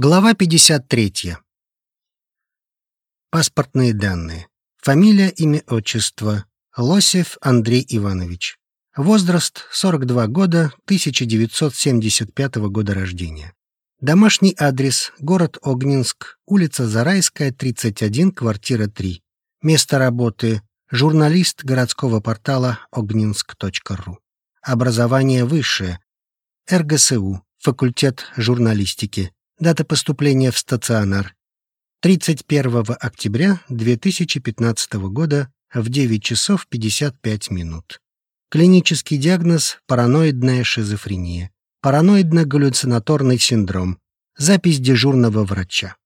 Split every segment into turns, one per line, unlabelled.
Глава 53. Паспортные данные. Фамилия, имя, отчество. Лосев Андрей Иванович. Возраст 42 года, 1975 года рождения. Домашний адрес город Огнинск, улица Зарайская, 31, квартира 3. Место работы журналист городского портала огнинск.ру. Образование высшее. РГСУ, факультет журналистики. Дата поступления в стационар. 31 октября 2015 года в 9 часов 55 минут. Клинический диагноз – параноидная шизофрения. Параноидно-галлюцинаторный синдром. Запись дежурного врача.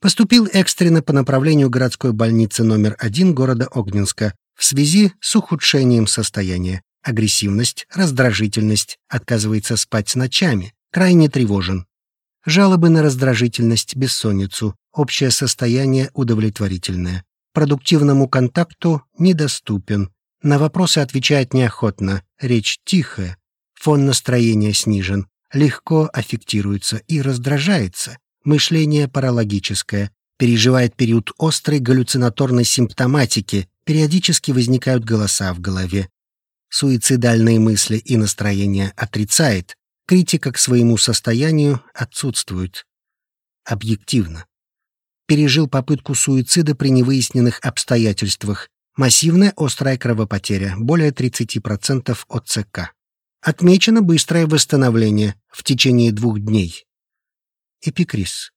Поступил экстренно по направлению городской больницы номер 1 города Огненска в связи с ухудшением состояния. Агрессивность, раздражительность, отказывается спать ночами, крайне тревожен, Жалобы на раздражительность, бессонницу, общее состояние удовлетворительное. Продуктивному контакту недоступен. На вопросы отвечает неохотно, речь тихая, фон настроения снижен, легко аффектируется и раздражается, мышление паралогическое, переживает период острой галлюцинаторной симптоматики, периодически возникают голоса в голове. Суицидальные мысли и настроение отрицает, Критика к своему состоянию отсутствует. Объективно. Пережил попытку суицида при невыясненных обстоятельствах. Массивная острая кровопотеря, более 30% от ЦК. Отмечено быстрое восстановление в течение двух дней. Эпикриз.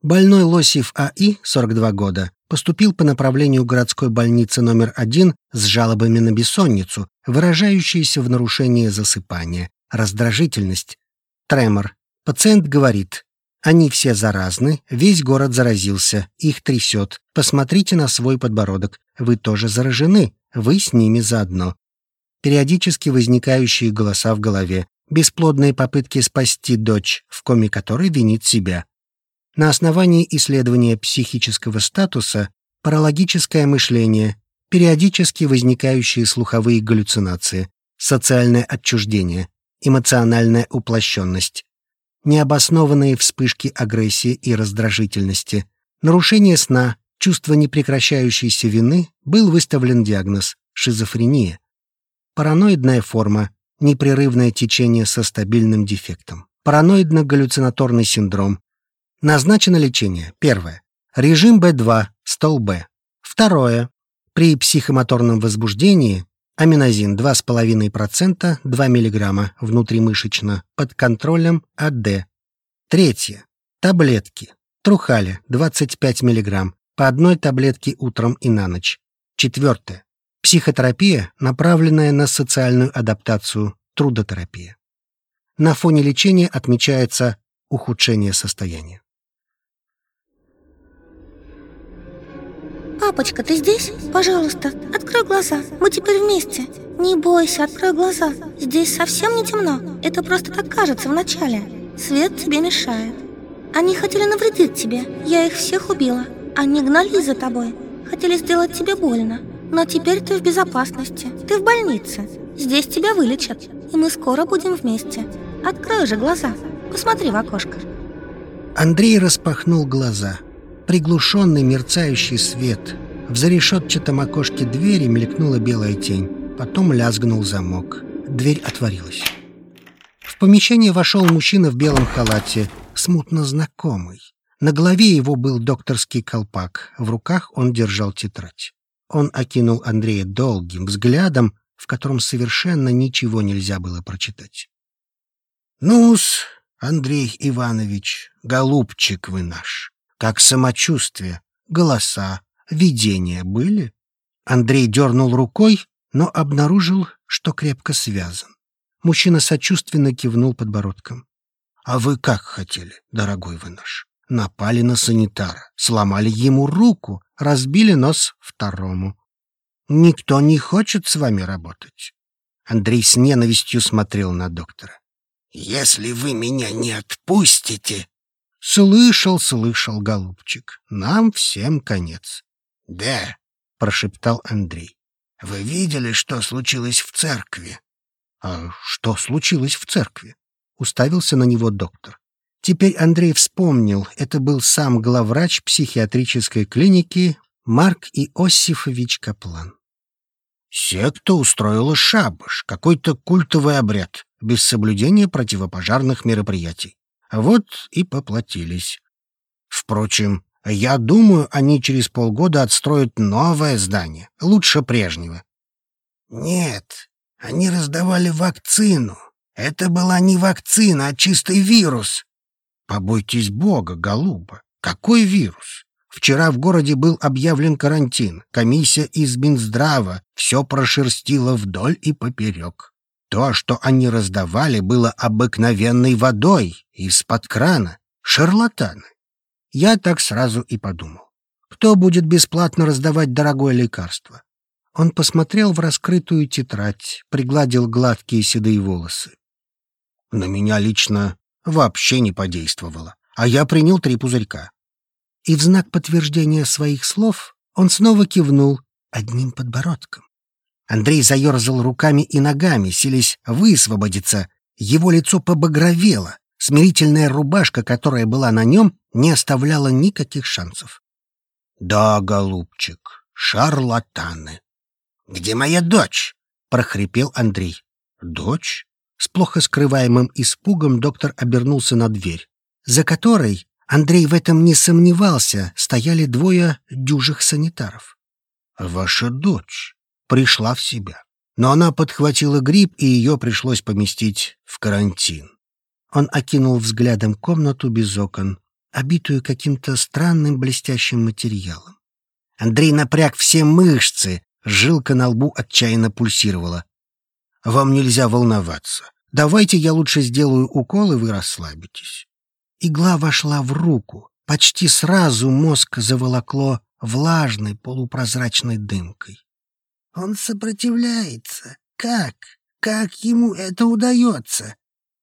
Больной Лосев А.И., 42 года, поступил по направлению городской больницы номер 1 с жалобами на бессонницу, выражающиеся в нарушении засыпания, раздражительность, тремор. Пациент говорит, они все заразны, весь город заразился, их трясет. Посмотрите на свой подбородок, вы тоже заражены, вы с ними заодно. Периодически возникающие голоса в голове, бесплодные попытки спасти дочь, в коме которой винит себя. На основании исследования психического статуса паралогическое мышление, периодически возникающие слуховые галлюцинации, социальное отчуждение, эмоциональная уплощенность, необоснованные вспышки агрессии и раздражительности, нарушение сна, чувство непрекращающейся вины, был выставлен диагноз шизофрения, параноидная форма, непрерывное течение со стабильным дефектом, параноидно-галлюцинаторный синдром. Назначено лечение. Первое. Режим Б2, стол Б. Второе. При психомоторном возбуждении Аминозин 2,5%, 2 мг внутримышечно, под контролем АД. Третье. Таблетки. Трухали 25 мг, по одной таблетке утром и на ночь. Четвертое. Психотерапия, направленная на социальную адаптацию, трудотерапия. На фоне лечения отмечается ухудшение состояния.
«Папочка, ты здесь? Пожалуйста, открой глаза. Мы теперь вместе. Не бойся, открой глаза. Здесь совсем не темно. Это просто так кажется вначале. Свет тебе мешает. Они хотели навредить тебе. Я их всех убила. Они гнались за тобой. Хотели сделать тебе больно. Но теперь ты в безопасности. Ты в больнице. Здесь тебя вылечат. И мы скоро будем вместе. Открой же глаза. Посмотри в окошко.
Андрей распахнул глаза. Приглушенный мерцающий свет. В зарешетчатом окошке двери мелькнула белая тень. Потом лязгнул замок. Дверь отворилась. В помещение вошел мужчина в белом халате, смутно знакомый. На голове его был докторский колпак, в руках он держал тетрадь. Он окинул Андрея долгим взглядом, в котором совершенно ничего нельзя было прочитать. «Ну-с, Андрей Иванович, голубчик вы наш!» Как самочувствие, голоса, видения были? Андрей дернул рукой, но обнаружил, что крепко связан. Мужчина сочувственно кивнул подбородком. «А вы как хотели, дорогой вы наш? Напали на санитара, сломали ему руку, разбили нос второму. Никто не хочет с вами работать». Андрей с ненавистью смотрел на доктора. «Если вы меня не отпустите, «Слышал, слышал, голубчик, нам всем конец». «Да», — прошептал Андрей. «Вы видели, что случилось в церкви?» «А что случилось в церкви?» — уставился на него доктор. Теперь Андрей вспомнил, это был сам главврач психиатрической клиники Марк Иосифович Каплан. Секта устроила шабаш, какой-то культовый обряд, без соблюдения противопожарных мероприятий. Вот и поплатились. Впрочем, я думаю, они через полгода отстроят новое здание, лучше прежнего. Нет, они раздавали вакцину. Это была не вакцина, а чистый вирус. Побойтесь Бога, голуба. Какой вирус? Вчера в городе был объявлен карантин. Комиссия из Минздрава все прошерстила вдоль и поперек. То, что они раздавали, было обыкновенной водой из-под крана. Шарлатаны. Я так сразу и подумал. Кто будет бесплатно раздавать дорогое лекарство? Он посмотрел в раскрытую тетрадь, пригладил гладкие седые волосы. На меня лично вообще не подействовало, а я принял три пузырька и в знак подтверждения своих слов он снова кивнул одним подбородком. Андрей заерзал руками и ногами, силясь высвободиться. Его лицо побагровело. Смирительная рубашка, которая была на нем, не оставляла никаких шансов. «Да, голубчик, шарлатаны». «Где моя дочь?» — прохрипел Андрей. «Дочь?» С плохо скрываемым испугом доктор обернулся на дверь, за которой Андрей в этом не сомневался, стояли двое дюжих санитаров. «Ваша дочь пришла в себя, но она подхватила грипп, и ее пришлось поместить в карантин». Он окинул взглядом комнату без окон, обитую каким-то странным блестящим материалом. Андрей напряг все мышцы, жилка на лбу отчаянно пульсировала. «Вам нельзя волноваться. Давайте я лучше сделаю укол, и вы расслабитесь». Игла вошла в руку. Почти сразу мозг заволокло влажной полупрозрачной дымкой. «Он сопротивляется. Как? Как ему это удается?»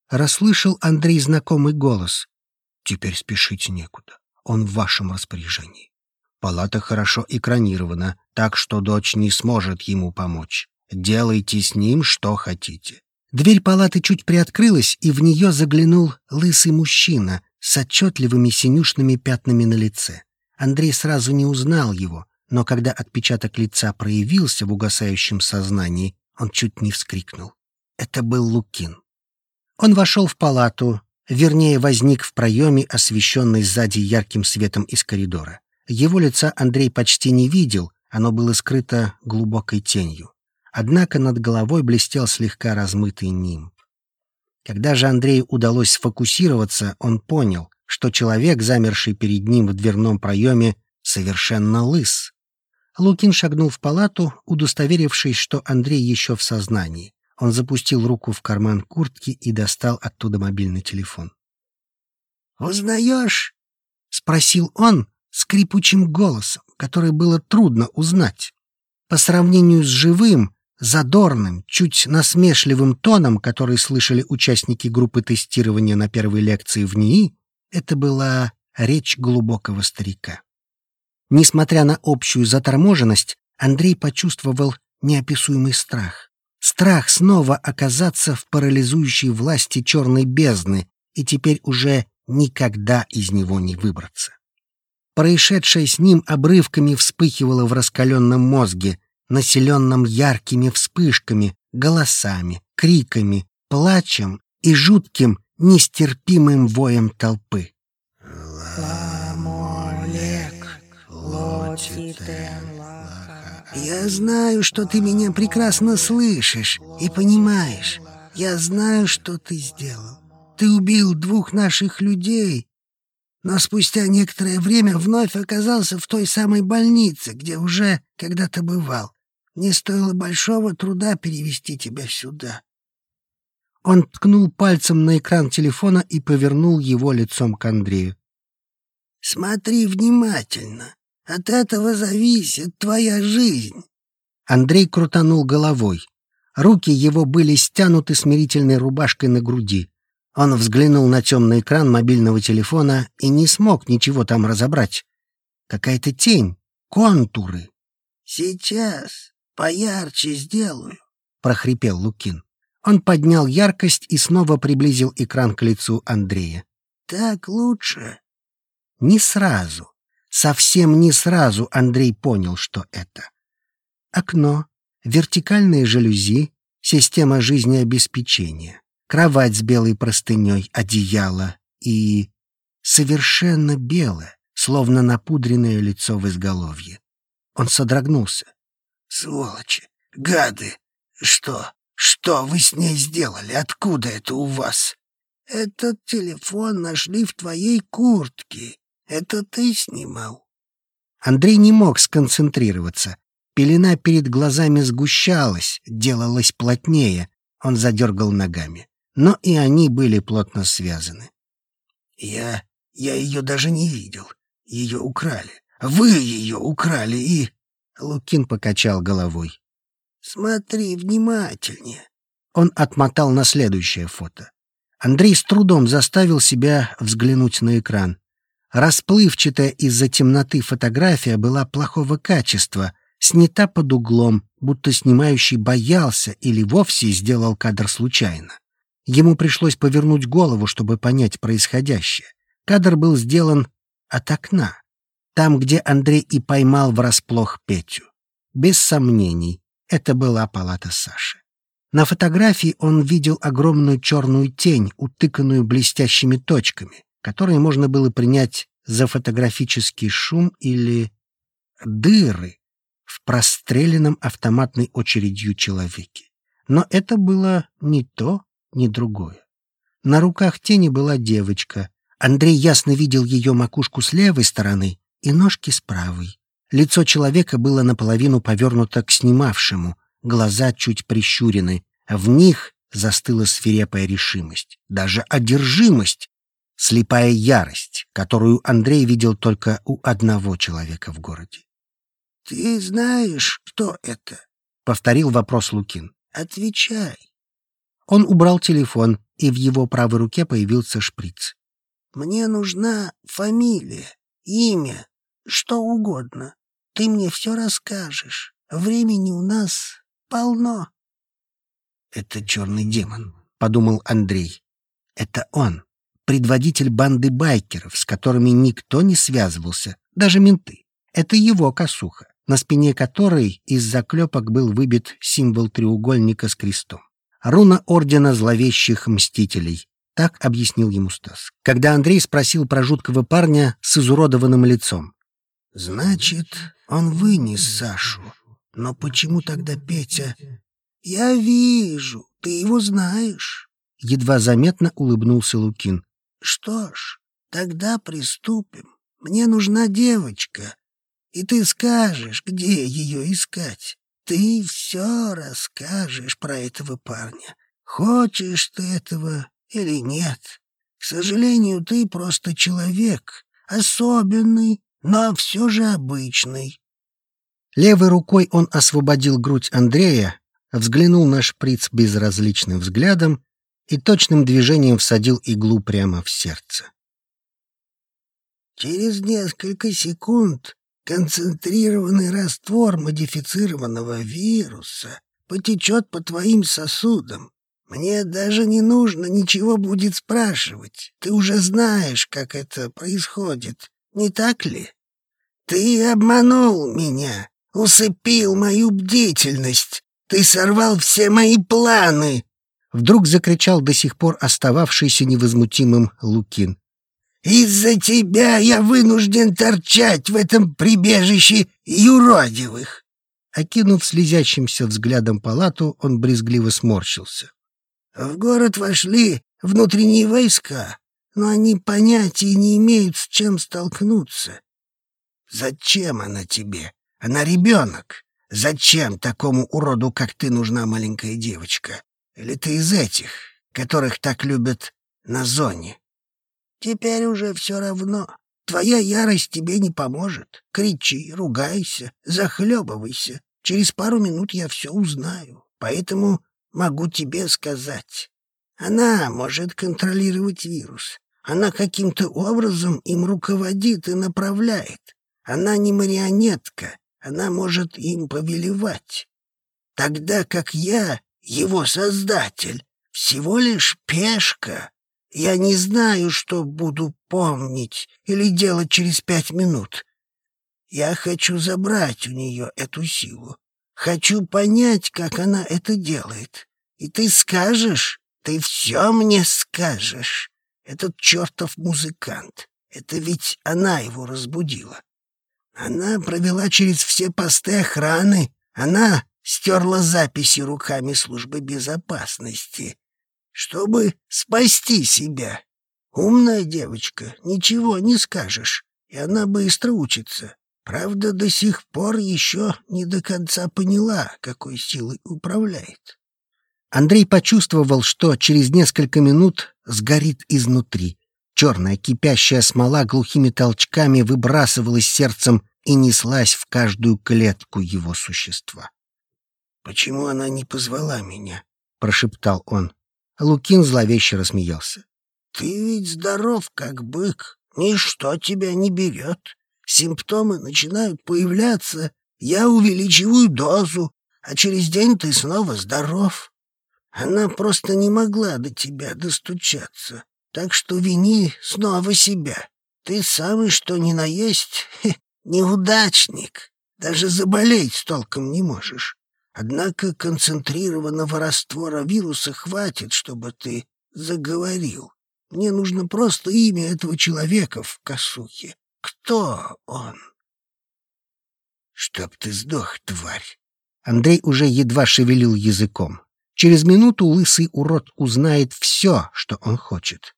Расслышал Андрей знакомый голос. «Теперь спешить некуда. Он в вашем распоряжении. Палата хорошо экранирована, так что дочь не сможет ему помочь. Делайте с ним что хотите». Дверь палаты чуть приоткрылась, и в нее заглянул лысый мужчина с отчетливыми синюшными пятнами на лице. Андрей сразу не узнал его, но когда отпечаток лица проявился в угасающем сознании, он чуть не вскрикнул. Это был Лукин. Он вошел в палату, вернее, возник в проеме, освещенный сзади ярким светом из коридора. Его лица Андрей почти не видел, оно было скрыто глубокой тенью. Однако над головой блестел слегка размытый нимб. Когда же Андрею удалось сфокусироваться, он понял, что человек, замерший перед ним в дверном проеме, совершенно лыс. Лукин шагнул в палату, удостоверившись, что Андрей еще в сознании. Он запустил руку в карман куртки и достал оттуда мобильный телефон. «Узнаешь?» — спросил он скрипучим голосом, который было трудно узнать. По сравнению с живым, задорным, чуть насмешливым тоном, который слышали участники группы тестирования на первой лекции в НИИ, это была речь глубокого старика. Несмотря на общую заторможенность, Андрей почувствовал неописуемый страх. Страх снова оказаться в парализующей власти черной бездны и теперь уже никогда из него не выбраться. Происшедшее с ним обрывками вспыхивало в раскаленном мозге, населенном яркими вспышками, голосами, криками, плачем и жутким, нестерпимым воем толпы. Я знаю, что ты меня прекрасно слышишь и понимаешь. Я знаю, что ты сделал. Ты убил двух наших людей, но спустя некоторое время вновь оказался в той самой больнице, где уже когда-то бывал. Мне стоило большого труда перевести тебя сюда. Он ткнул пальцем на экран телефона и повернул его лицом к Андрею. «Смотри внимательно. От этого зависит твоя жизнь». Андрей крутанул головой. Руки его были стянуты смирительной рубашкой на груди. Он взглянул на темный экран мобильного телефона и не смог ничего там разобрать. Какая-то тень, контуры. «Сейчас «Поярче сделаю», — прохрипел Лукин. Он поднял яркость и снова приблизил экран к лицу Андрея.
так лучше?»
Не сразу, совсем не сразу Андрей понял, что это. Окно, вертикальные жалюзи, система жизнеобеспечения, кровать с белой простыней, одеяло и... совершенно белое, словно напудренное лицо в изголовье. Он содрогнулся.
«Сволочи! Гады! Что? Что вы с ней сделали? Откуда это у вас?» «Этот телефон нашли в твоей куртке. Это ты снимал?»
Андрей не мог сконцентрироваться. Пелена перед глазами сгущалась, делалась плотнее. Он задергал ногами. Но и они были плотно связаны.
«Я... я ее даже не видел. Ее украли. Вы ее украли и...»
Лукин покачал головой.
«Смотри внимательнее».
Он отмотал на следующее фото. Андрей с трудом заставил себя взглянуть на экран. Расплывчатая из-за темноты фотография была плохого качества, снята под углом, будто снимающий боялся или вовсе сделал кадр случайно. Ему пришлось повернуть голову, чтобы понять происходящее. Кадр был сделан от окна, там, где Андрей и поймал врасплох Петю. Без сомнений, это была палата Саши. На фотографии он видел огромную черную тень, утыканную блестящими точками, которые можно было принять за фотографический шум или дыры в простреленном автоматной очередью человеке. Но это было не то, ни другое. На руках тени была девочка. Андрей ясно видел ее макушку с левой стороны и ножки с правой. Лицо человека было наполовину повернуто к снимавшему, глаза чуть прищурены, а в них застыла свирепая решимость, даже одержимость, слепая ярость, которую Андрей видел только у одного человека в городе.
«Ты знаешь, кто это?»
— повторил вопрос Лукин.
«Отвечай».
Он убрал телефон, и в его правой руке появился шприц.
«Мне нужна фамилия, имя, что угодно. Ты мне все расскажешь. Времени у нас полно.
«Это черный демон», — подумал Андрей. «Это он, предводитель банды байкеров, с которыми никто не связывался, даже менты. Это его косуха, на спине которой из заклепок был выбит символ треугольника с крестом. Руна Ордена Зловещих Мстителей. Так объяснил ему Стас. Когда Андрей спросил про жуткого парня с изуродованным лицом.
«Значит, он вынес Сашу. Но почему тогда Петя...» «Я вижу, ты его знаешь».
Едва заметно улыбнулся Лукин.
«Что ж, тогда приступим. Мне нужна девочка, и ты скажешь, где ее искать. Ты все расскажешь про этого парня. Хочешь ты этого или нет. К сожалению, ты просто человек, особенный, но все же обычный.
Левой рукой он освободил грудь Андрея, взглянул на шприц безразличным взглядом и точным движением всадил иглу прямо в сердце.
Через несколько секунд концентрированный раствор модифицированного вируса потечет по твоим сосудам. Мне даже не нужно ничего будет спрашивать. Ты уже знаешь, как это происходит не так ли? Ты обманул меня, усыпил мою бдительность, ты сорвал все мои планы!»
Вдруг закричал до сих пор остававшийся невозмутимым Лукин.
«Из-за тебя я вынужден торчать в этом прибежище юродивых!»
Окинув слезящимся взглядом палату, он брезгливо сморщился.
«В город вошли внутренние войска но они понятия не имеют, с чем столкнуться. Зачем она тебе? Она ребенок. Зачем такому уроду, как ты, нужна маленькая девочка? Или ты из этих, которых так любят на зоне? Теперь уже все равно. Твоя ярость тебе не поможет. Кричи, ругайся, захлебывайся. Через пару минут я все узнаю. Поэтому могу тебе сказать. Она может контролировать вирус. Она каким-то образом им руководит и направляет. Она не марионетка, она может им повелевать. Тогда как я, его создатель, всего лишь пешка. Я не знаю, что буду помнить или делать через пять минут. Я хочу забрать у нее эту силу. Хочу понять, как она это делает. И ты скажешь, ты все мне скажешь. Этот чертов музыкант. Это ведь она его разбудила. Она провела через все посты охраны. Она стерла записи руками службы безопасности чтобы спасти себя. Умная девочка, ничего не скажешь, и она быстро учится. Правда, до сих пор еще не до конца поняла, какой силой управляет.
Андрей почувствовал, что через несколько минут сгорит изнутри. Черная кипящая смола глухими толчками выбрасывалась сердцем и неслась в каждую клетку его существа.
«Почему она не позвала меня?»
— прошептал он. Лукин зловеще рассмеялся.
«Ты ведь здоров, как бык. Ничто тебя не берет. Симптомы начинают появляться. Я увеличиваю дозу, а через день ты снова здоров. Она просто не могла до тебя достучаться. Так что вини снова себя. Ты самый что ни на есть неудачник. Даже заболеть толком не можешь. Однако концентрированного раствора вируса хватит, чтобы ты заговорил. Мне нужно просто имя этого человека в косухе. Кто он? Чтоб ты сдох, тварь.
Андрей уже едва шевелил языком. Через минуту лысый урод узнает все, что он хочет.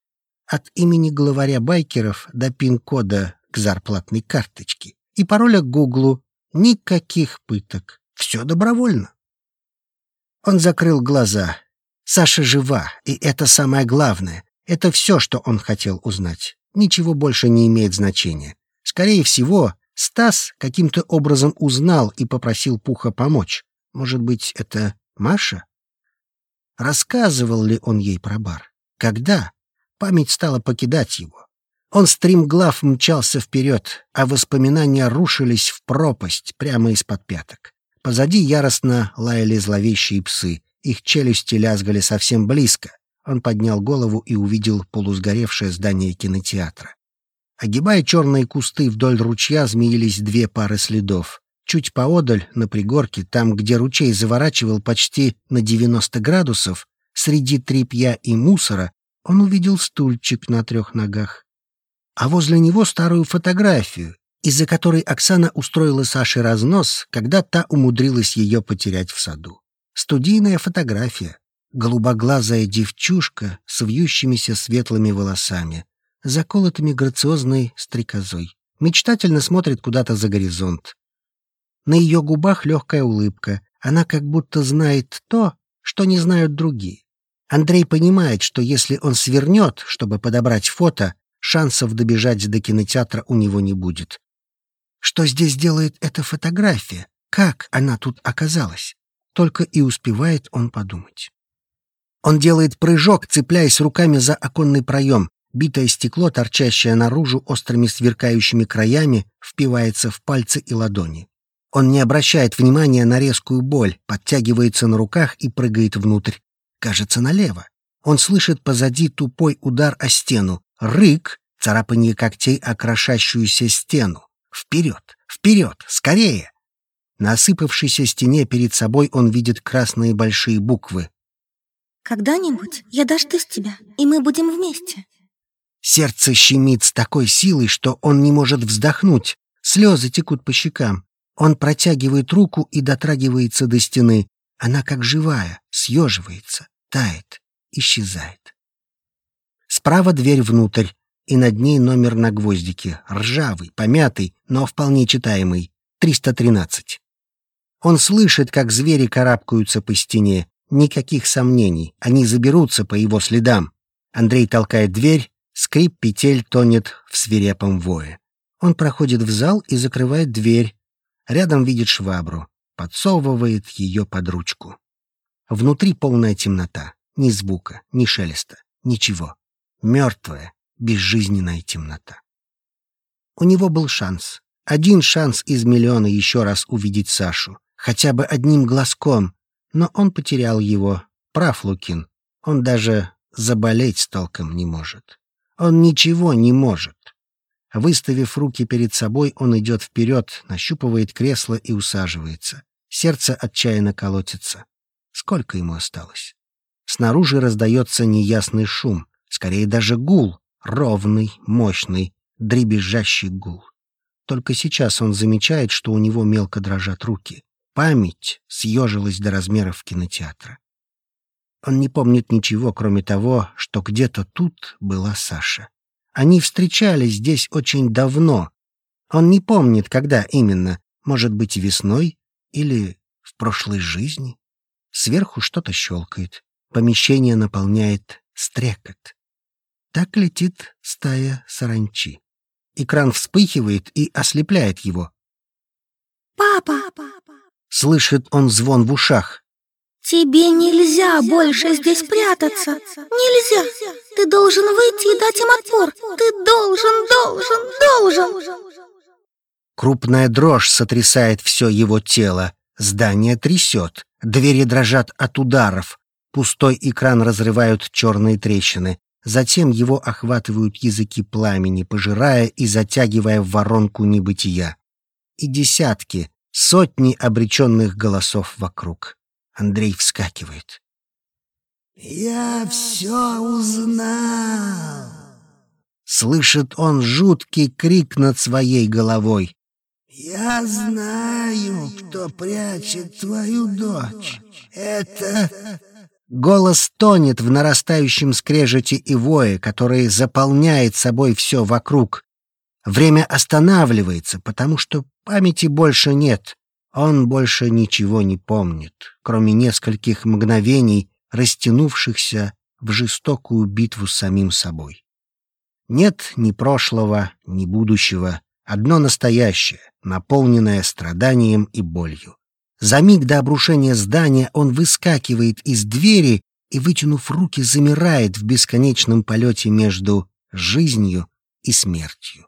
От имени главаря байкеров до пин-кода к зарплатной карточке и пароля к Гуглу никаких пыток. Все добровольно. Он закрыл глаза. Саша жива, и это самое главное. Это все, что он хотел узнать. Ничего больше не имеет значения. Скорее всего, Стас каким-то образом узнал и попросил Пуха помочь. Может быть, это Маша? Рассказывал ли он ей про бар? Когда? Память стала покидать его. Он стримглав мчался вперед, а воспоминания рушились в пропасть прямо из-под пяток. Позади яростно лаяли зловещие псы. Их челюсти лязгали совсем близко. Он поднял голову и увидел полусгоревшее здание кинотеатра. Огибая черные кусты вдоль ручья, змеились две пары следов. Чуть поодаль, на пригорке, там, где ручей заворачивал почти на 90 градусов, среди тряпья и мусора, он увидел стульчик на трех ногах. А возле него старую фотографию, из-за которой Оксана устроила Саше разнос, когда та умудрилась ее потерять в саду. Студийная фотография. Голубоглазая девчушка с вьющимися светлыми волосами, заколотыми грациозной стрекозой. Мечтательно смотрит куда-то за горизонт. На ее губах легкая улыбка. Она как будто знает то, что не знают другие. Андрей понимает, что если он свернет, чтобы подобрать фото, шансов добежать до кинотеатра у него не будет. Что здесь делает эта фотография? Как она тут оказалась? Только и успевает он подумать. Он делает прыжок, цепляясь руками за оконный проем. Битое стекло, торчащее наружу острыми сверкающими краями, впивается в пальцы и ладони. Он не обращает внимания на резкую боль, подтягивается на руках и прыгает внутрь. Кажется, налево. Он слышит позади тупой удар о стену, рык, царапанье когтей о крошащуюся стену. Вперед! Вперед! Скорее! На осыпавшейся стене перед собой он видит красные большие буквы.
«Когда-нибудь я дождусь тебя, и мы будем вместе».
Сердце щемит с такой силой, что он не может вздохнуть. Слезы текут по щекам. Он протягивает руку и дотрагивается до стены. Она как живая, съеживается, тает, исчезает. Справа дверь внутрь и над ней номер на гвоздике, ржавый, помятый, но вполне читаемый, 313. Он слышит, как звери карабкаются по стене. Никаких сомнений, они заберутся по его следам. Андрей толкает дверь, скрип петель тонет в свирепом вое. Он проходит в зал и закрывает дверь. Рядом видит швабру, подсовывает ее под ручку. Внутри полная темнота, ни звука, ни шелеста, ничего. Мертвая, безжизненная темнота. У него был шанс. Один шанс из миллиона еще раз увидеть Сашу. Хотя бы одним глазком. Но он потерял его. Прав Лукин. Он даже заболеть толком не может. Он ничего не может. Выставив руки перед собой, он идет вперед, нащупывает кресло и усаживается. Сердце отчаянно колотится. Сколько ему осталось? Снаружи раздается неясный шум, скорее даже гул, ровный, мощный, дребезжащий гул. Только сейчас он замечает, что у него мелко дрожат руки. Память съежилась до размеров кинотеатра. Он не помнит ничего, кроме того, что где-то тут была Саша. Они встречались здесь очень давно. Он не помнит, когда именно. Может быть, весной или в прошлой жизни. Сверху что-то щелкает. Помещение наполняет стрекот. Так летит стая саранчи. Экран вспыхивает и ослепляет его.
«Папа!»
— слышит он звон в ушах.
«Тебе нельзя больше здесь прятаться! Нельзя! Ты должен выйти и дать им отпор! Ты должен, должен, должен!»
Крупная дрожь сотрясает все его тело. Здание трясет. Двери дрожат от ударов. Пустой экран разрывают черные трещины. Затем его охватывают языки пламени, пожирая и затягивая в воронку небытия. И десятки, сотни обреченных голосов вокруг. Андрей вскакивает.
«Я все узнал!»
Слышит он жуткий крик над своей головой.
«Я знаю, кто прячет твою дочь. Это
Голос тонет в нарастающем скрежете и вое, который заполняет собой все вокруг. Время останавливается, потому что памяти больше нет. Он больше ничего не помнит, кроме нескольких мгновений, растянувшихся в жестокую битву с самим собой. Нет ни прошлого, ни будущего, одно настоящее, наполненное страданием и болью. За миг до обрушения здания он выскакивает из двери и, вытянув руки, замирает в бесконечном полете между жизнью и смертью.